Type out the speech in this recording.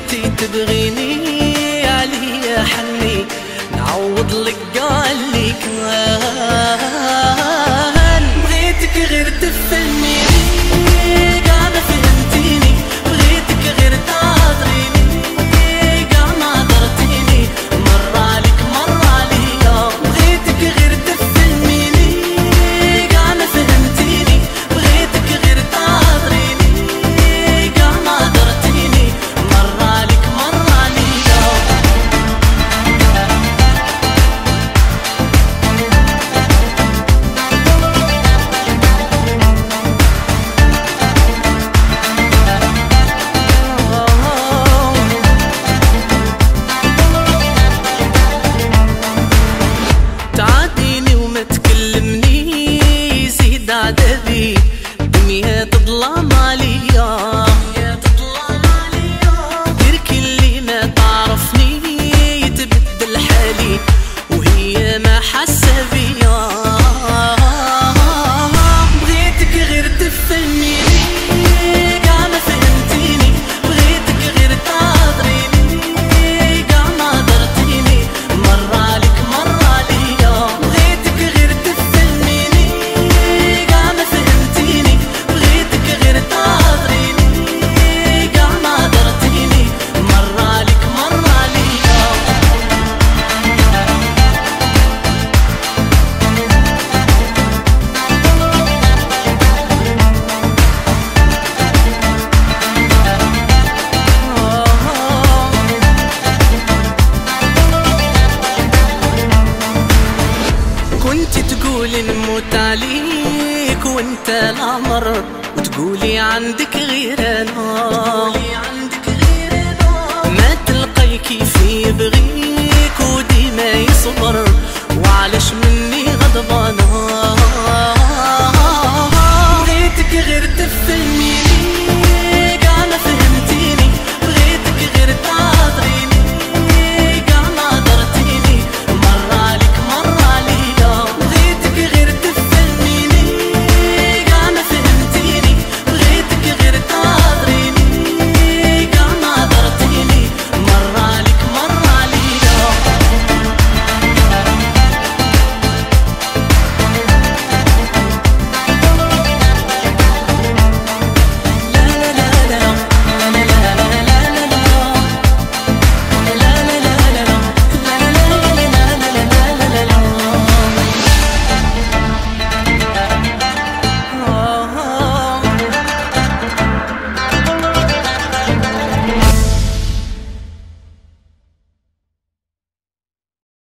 كنتي تبغيني عليا حني. نعوض لك قال لي نموت عليك وانت العمر وتقولي عندك غير أنا